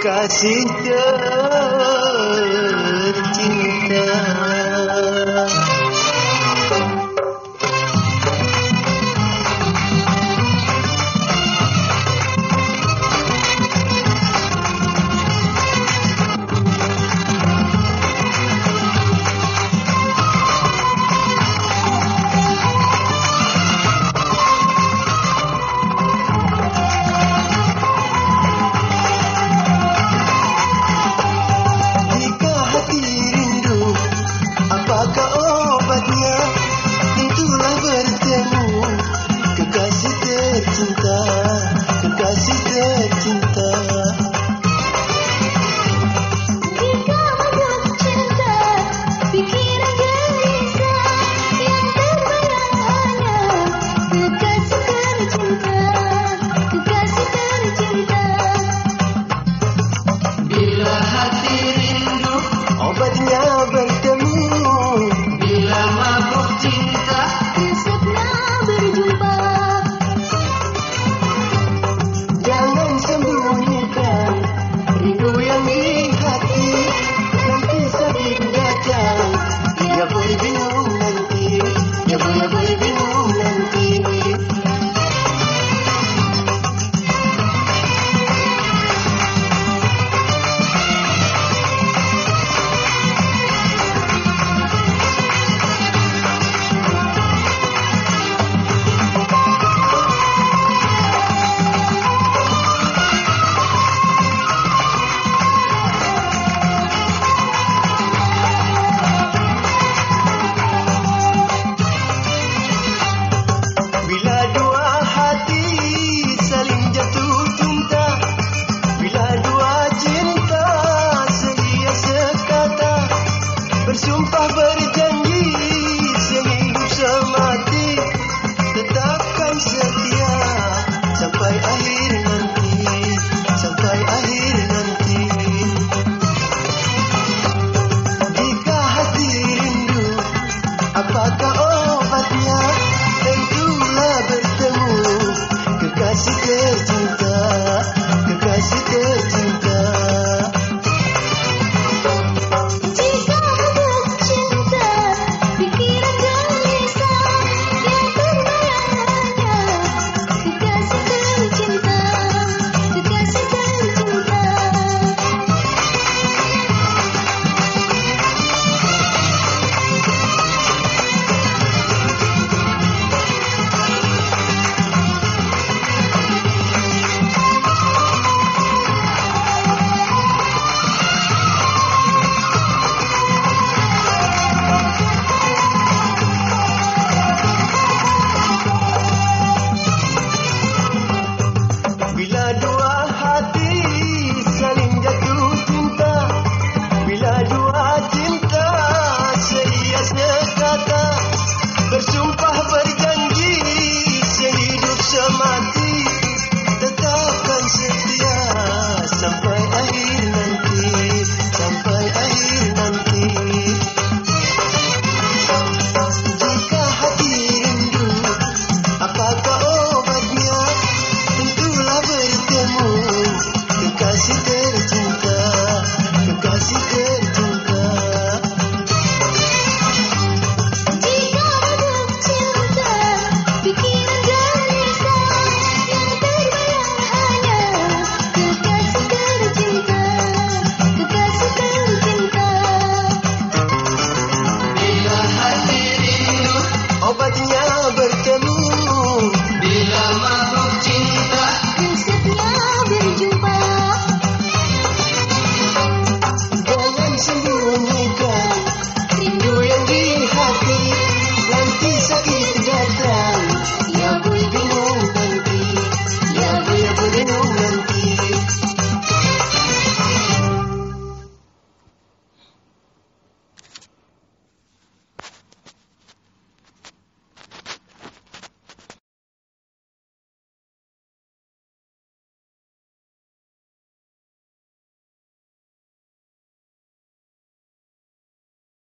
kasih tercinta.